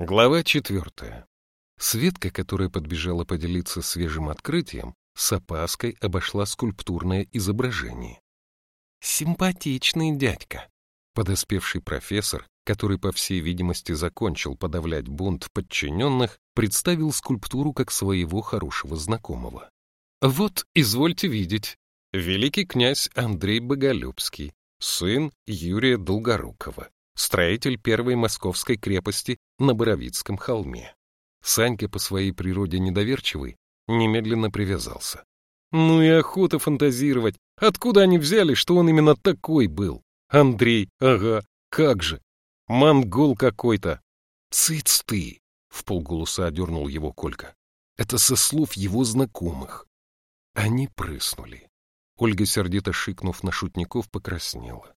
Глава четвертая. Светка, которая подбежала поделиться свежим открытием, с опаской обошла скульптурное изображение. «Симпатичный дядька», — подоспевший профессор, который, по всей видимости, закончил подавлять бунт подчиненных, представил скульптуру как своего хорошего знакомого. «Вот, извольте видеть, великий князь Андрей Боголюбский, сын Юрия Долгорукова, строитель первой московской крепости на Боровицком холме. Санька по своей природе недоверчивый, немедленно привязался. Ну и охота фантазировать. Откуда они взяли, что он именно такой был? Андрей, ага, как же. Монгол какой-то. Цыц ты! В полголоса одернул его Колька. Это со слов его знакомых. Они прыснули. Ольга, сердито шикнув на шутников, покраснела.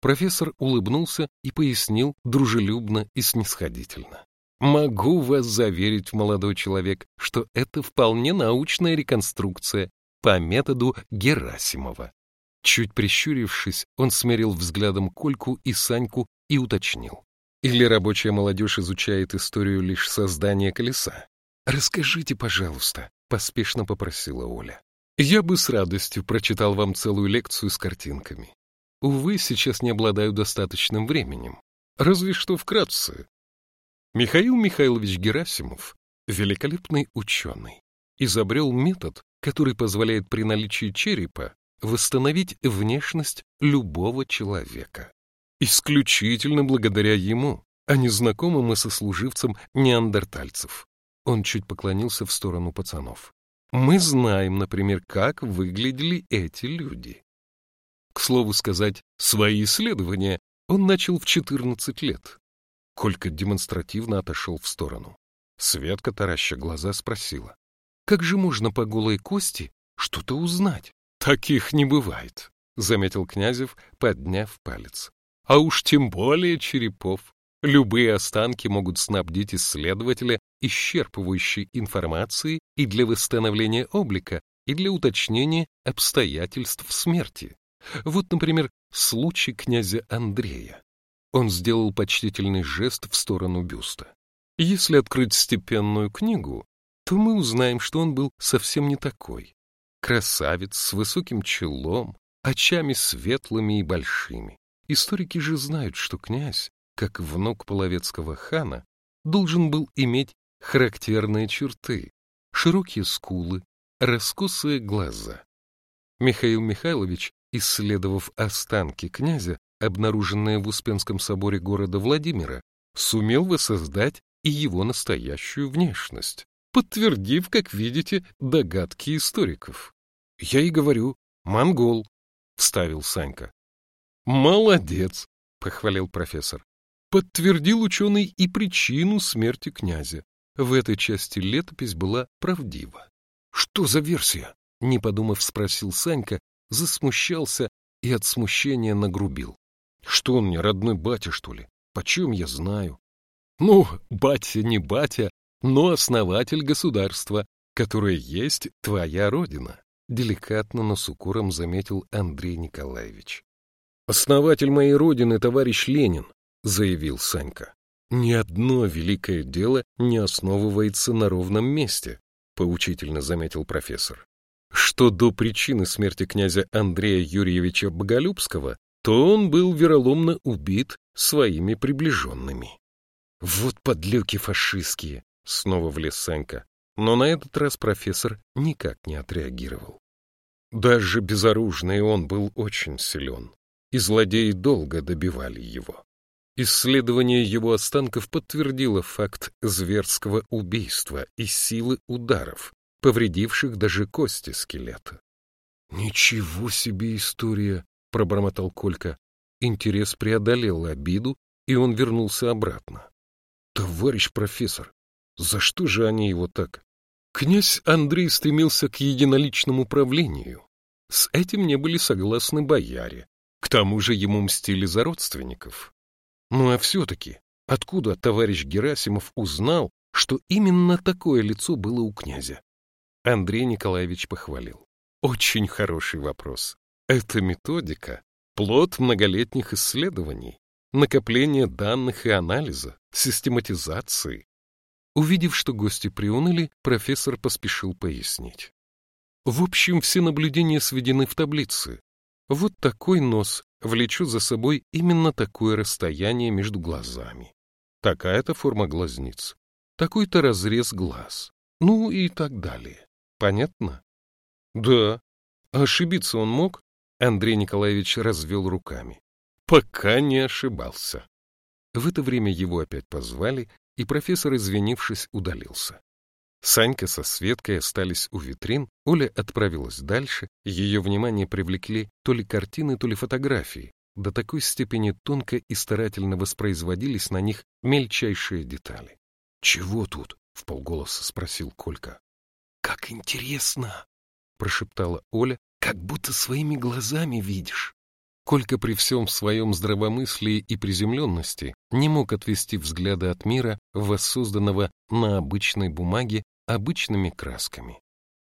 Профессор улыбнулся и пояснил дружелюбно и снисходительно. «Могу вас заверить, молодой человек, что это вполне научная реконструкция по методу Герасимова». Чуть прищурившись, он смерил взглядом Кольку и Саньку и уточнил. «Или рабочая молодежь изучает историю лишь создания колеса? Расскажите, пожалуйста», — поспешно попросила Оля. «Я бы с радостью прочитал вам целую лекцию с картинками. Увы, сейчас не обладаю достаточным временем. Разве что вкратце. Михаил Михайлович Герасимов, великолепный ученый, изобрел метод, который позволяет при наличии черепа восстановить внешность любого человека. Исключительно благодаря ему, а не знакомым и сослуживцам неандертальцев. Он чуть поклонился в сторону пацанов. Мы знаем, например, как выглядели эти люди. К слову сказать, свои исследования он начал в 14 лет. Колька демонстративно отошел в сторону. Светка, тараща глаза, спросила. «Как же можно по голой кости что-то узнать?» «Таких не бывает», — заметил Князев, подняв палец. «А уж тем более черепов. Любые останки могут снабдить исследователя исчерпывающей информацией и для восстановления облика, и для уточнения обстоятельств смерти. Вот, например, случай князя Андрея. Он сделал почтительный жест в сторону бюста. Если открыть степенную книгу, то мы узнаем, что он был совсем не такой. Красавец с высоким челом, очами светлыми и большими. Историки же знают, что князь, как внук половецкого хана, должен был иметь характерные черты, широкие скулы, раскосые глаза. Михаил Михайлович исследовав останки князя, обнаруженные в Успенском соборе города Владимира, сумел воссоздать и его настоящую внешность, подтвердив, как видите, догадки историков. — Я и говорю, монгол, — вставил Санька. — Молодец, — похвалил профессор. Подтвердил ученый и причину смерти князя. В этой части летопись была правдива. — Что за версия? — не подумав, спросил Санька, засмущался и от смущения нагрубил. Что он мне, родной батя, что ли? Почем я знаю? Ну, батя не батя, но основатель государства, которое есть твоя родина, деликатно, но с укором заметил Андрей Николаевич. Основатель моей родины, товарищ Ленин, заявил Санька. Ни одно великое дело не основывается на ровном месте, поучительно заметил профессор что до причины смерти князя Андрея Юрьевича Боголюбского, то он был вероломно убит своими приближенными. «Вот подлюки фашистские!» — снова влез Санька. Но на этот раз профессор никак не отреагировал. Даже безоружный он был очень силен, и злодеи долго добивали его. Исследование его останков подтвердило факт зверского убийства и силы ударов, повредивших даже кости скелета. «Ничего себе история!» — пробормотал Колька. Интерес преодолел обиду, и он вернулся обратно. «Товарищ профессор, за что же они его так?» Князь Андрей стремился к единоличному правлению. С этим не были согласны бояре. К тому же ему мстили за родственников. Ну а все-таки, откуда товарищ Герасимов узнал, что именно такое лицо было у князя? Андрей Николаевич похвалил. Очень хороший вопрос. Эта методика — плод многолетних исследований. накопления данных и анализа, систематизации. Увидев, что гости приуныли, профессор поспешил пояснить. В общем, все наблюдения сведены в таблице. Вот такой нос влечет за собой именно такое расстояние между глазами. Такая-то форма глазниц, такой-то разрез глаз, ну и так далее. Понятно? Да. ошибиться он мог? Андрей Николаевич развел руками. Пока не ошибался. В это время его опять позвали, и профессор, извинившись, удалился. Санька со Светкой остались у витрин, Оля отправилась дальше, ее внимание привлекли то ли картины, то ли фотографии, до такой степени тонко и старательно воспроизводились на них мельчайшие детали. — Чего тут? — вполголоса спросил Колька. — Как интересно! — прошептала Оля, — как будто своими глазами видишь. Колька при всем своем здравомыслии и приземленности не мог отвести взгляда от мира, воссозданного на обычной бумаге обычными красками.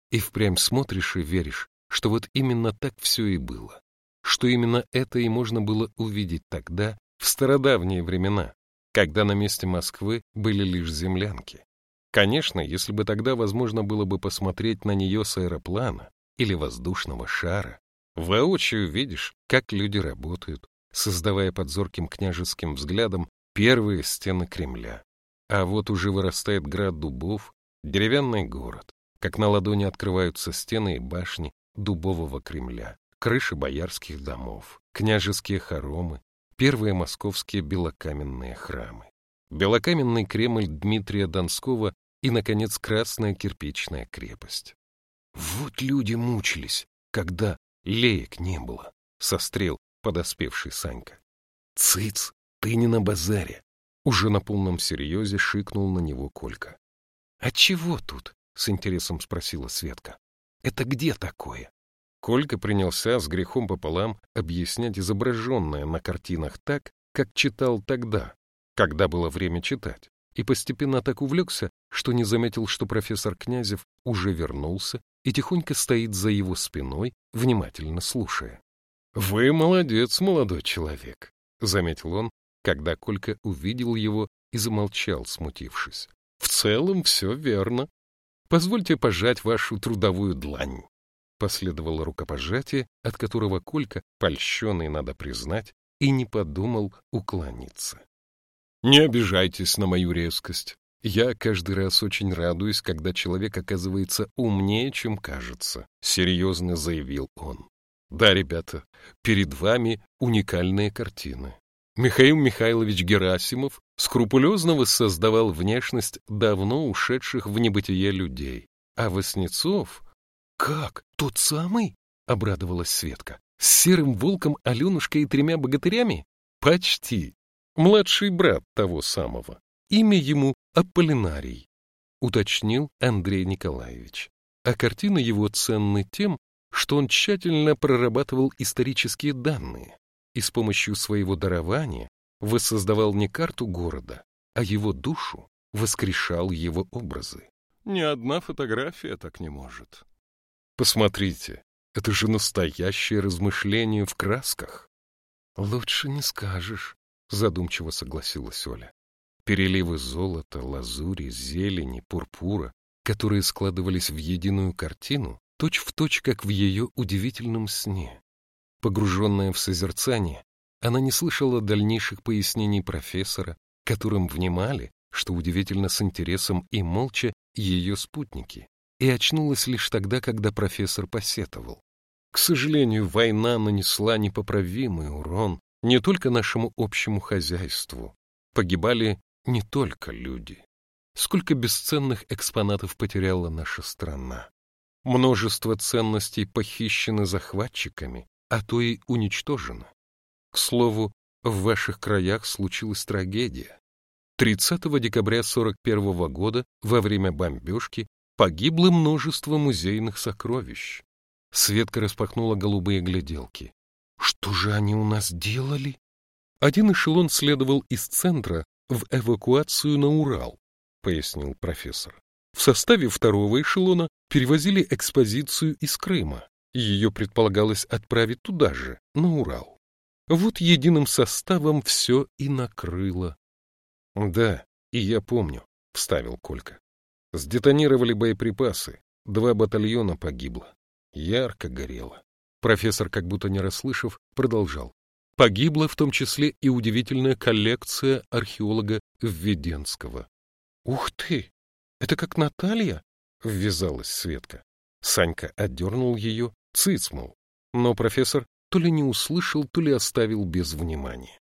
И впрямь смотришь и веришь, что вот именно так все и было, что именно это и можно было увидеть тогда, в стародавние времена, когда на месте Москвы были лишь землянки. Конечно, если бы тогда возможно было бы посмотреть на нее с аэроплана или воздушного шара, Воочию видишь, как люди работают, создавая под зорким княжеским взглядом первые стены Кремля. А вот уже вырастает град дубов, деревянный город, как на ладони открываются стены и башни дубового Кремля, крыши боярских домов, княжеские хоромы, первые московские белокаменные храмы. Белокаменный Кремль Дмитрия Донского и, наконец, Красная кирпичная крепость. Вот люди мучились, когда Леек не было, — сострел подоспевший Санька. — Цыц, ты не на базаре! — уже на полном серьезе шикнул на него Колька. — А чего тут? — с интересом спросила Светка. — Это где такое? Колька принялся с грехом пополам объяснять изображенное на картинах так, как читал тогда, когда было время читать, и постепенно так увлекся, что не заметил, что профессор Князев уже вернулся и тихонько стоит за его спиной, внимательно слушая. — Вы молодец, молодой человек, — заметил он, когда Колька увидел его и замолчал, смутившись. — В целом все верно. Позвольте пожать вашу трудовую длань. Последовало рукопожатие, от которого Колька, польщенный, надо признать, и не подумал уклониться. — Не обижайтесь на мою резкость. Я каждый раз очень радуюсь, когда человек оказывается умнее, чем кажется, серьезно заявил он. Да, ребята, перед вами уникальные картины. Михаил Михайлович Герасимов скрупулезно воссоздавал внешность давно ушедших в небытие людей. А Васнецов... Как? Тот самый? Обрадовалась Светка. С серым волком, Аленушкой и тремя богатырями? Почти. Младший брат того самого. Имя ему Аполлинарий, уточнил Андрей Николаевич. А картины его ценны тем, что он тщательно прорабатывал исторические данные и с помощью своего дарования воссоздавал не карту города, а его душу, воскрешал его образы. Ни одна фотография так не может. Посмотрите, это же настоящее размышление в красках. Лучше не скажешь, задумчиво согласилась Оля переливы золота, лазури, зелени, пурпура, которые складывались в единую картину, точь-в-точь, точь, как в ее удивительном сне. Погруженная в созерцание, она не слышала дальнейших пояснений профессора, которым внимали, что удивительно с интересом и молча, ее спутники, и очнулась лишь тогда, когда профессор посетовал. К сожалению, война нанесла непоправимый урон не только нашему общему хозяйству. Погибали не только люди. Сколько бесценных экспонатов потеряла наша страна. Множество ценностей похищены захватчиками, а то и уничтожено. К слову, в ваших краях случилась трагедия. 30 декабря 41 года во время бомбежки погибло множество музейных сокровищ. Светка распахнула голубые гляделки. Что же они у нас делали? Один эшелон следовал из центра в эвакуацию на Урал, пояснил профессор. В составе второго эшелона перевозили экспозицию из Крыма, ее предполагалось отправить туда же, на Урал. вот единым составом все и накрыло. — Да, и я помню, — вставил Колька. Сдетонировали боеприпасы, два батальона погибло. Ярко горело. Профессор, как будто не расслышав, продолжал. Погибла в том числе и удивительная коллекция археолога Введенского. — Ух ты! Это как Наталья? — ввязалась Светка. Санька отдернул ее, цицмул. Но профессор то ли не услышал, то ли оставил без внимания.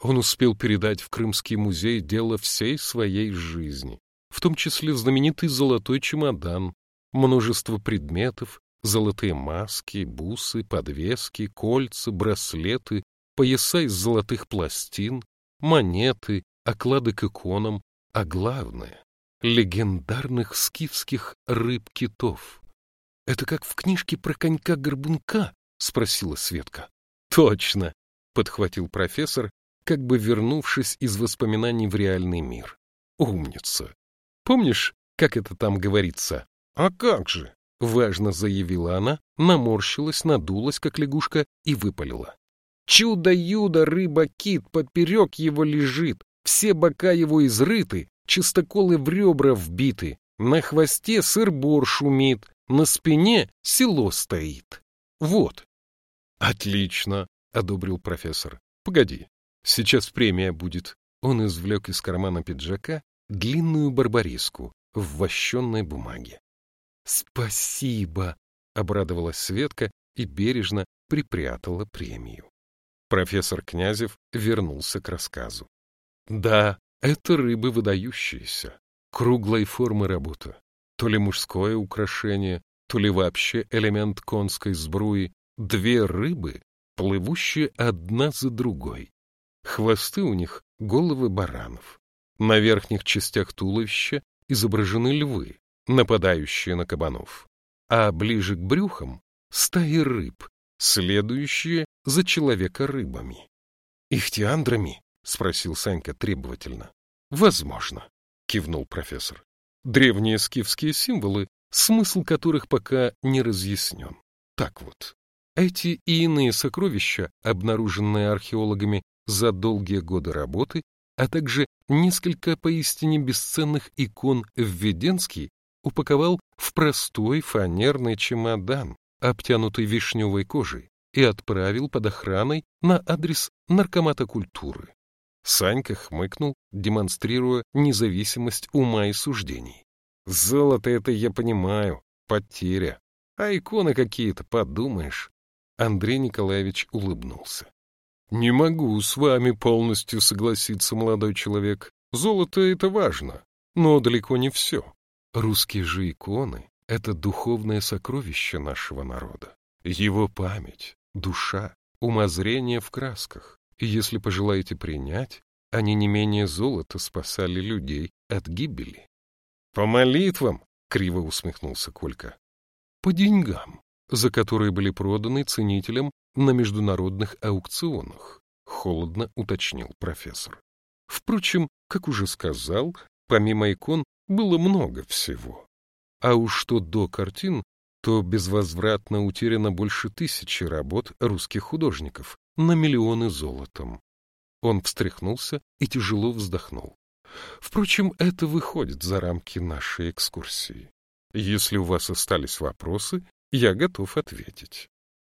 Он успел передать в Крымский музей дело всей своей жизни, в том числе знаменитый золотой чемодан, множество предметов, золотые маски, бусы, подвески, кольца, браслеты, пояса из золотых пластин, монеты, оклады к иконам, а главное — легендарных скифских рыб-китов. — Это как в книжке про конька-горбунка? — спросила Светка. — Точно! — подхватил профессор, как бы вернувшись из воспоминаний в реальный мир. — Умница! Помнишь, как это там говорится? — А как же! — важно заявила она, наморщилась, надулась, как лягушка, и выпалила. Чудо-юдо, рыба-кит, поперек его лежит, все бока его изрыты, чистоколы в ребра вбиты, на хвосте сыр-бор шумит, на спине село стоит. Вот. Отлично, одобрил профессор. Погоди, сейчас премия будет. Он извлек из кармана пиджака длинную барбариску в вощенной бумаге. Спасибо, обрадовалась Светка и бережно припрятала премию. Профессор Князев вернулся к рассказу. Да, это рыбы выдающиеся, круглой формы работа. То ли мужское украшение, то ли вообще элемент конской сбруи. Две рыбы, плывущие одна за другой. Хвосты у них — головы баранов. На верхних частях туловища изображены львы, нападающие на кабанов. А ближе к брюхам — стаи рыб, следующие за человека рыбами. «Ихтиандрами?» — спросил Санька требовательно. «Возможно», — кивнул профессор. «Древние скифские символы, смысл которых пока не разъяснен. Так вот, эти и иные сокровища, обнаруженные археологами за долгие годы работы, а также несколько поистине бесценных икон Введенский упаковал в простой фанерный чемодан, обтянутый вишневой кожей, и отправил под охраной на адрес наркомата культуры. Санька хмыкнул, демонстрируя независимость ума и суждений. «Золото это я понимаю, потеря. А иконы какие-то, подумаешь». Андрей Николаевич улыбнулся. «Не могу с вами полностью согласиться, молодой человек. Золото — это важно, но далеко не все. Русские же иконы — это духовное сокровище нашего народа. Его память, душа, умозрение в красках. И если пожелаете принять, они не менее золота спасали людей от гибели. — По молитвам! — криво усмехнулся Колька. — По деньгам, за которые были проданы ценителям на международных аукционах, — холодно уточнил профессор. Впрочем, как уже сказал, помимо икон было много всего. А уж что до картин, то безвозвратно утеряно больше тысячи работ русских художников на миллионы золотом. Он встряхнулся и тяжело вздохнул. Впрочем, это выходит за рамки нашей экскурсии. Если у вас остались вопросы, я готов ответить.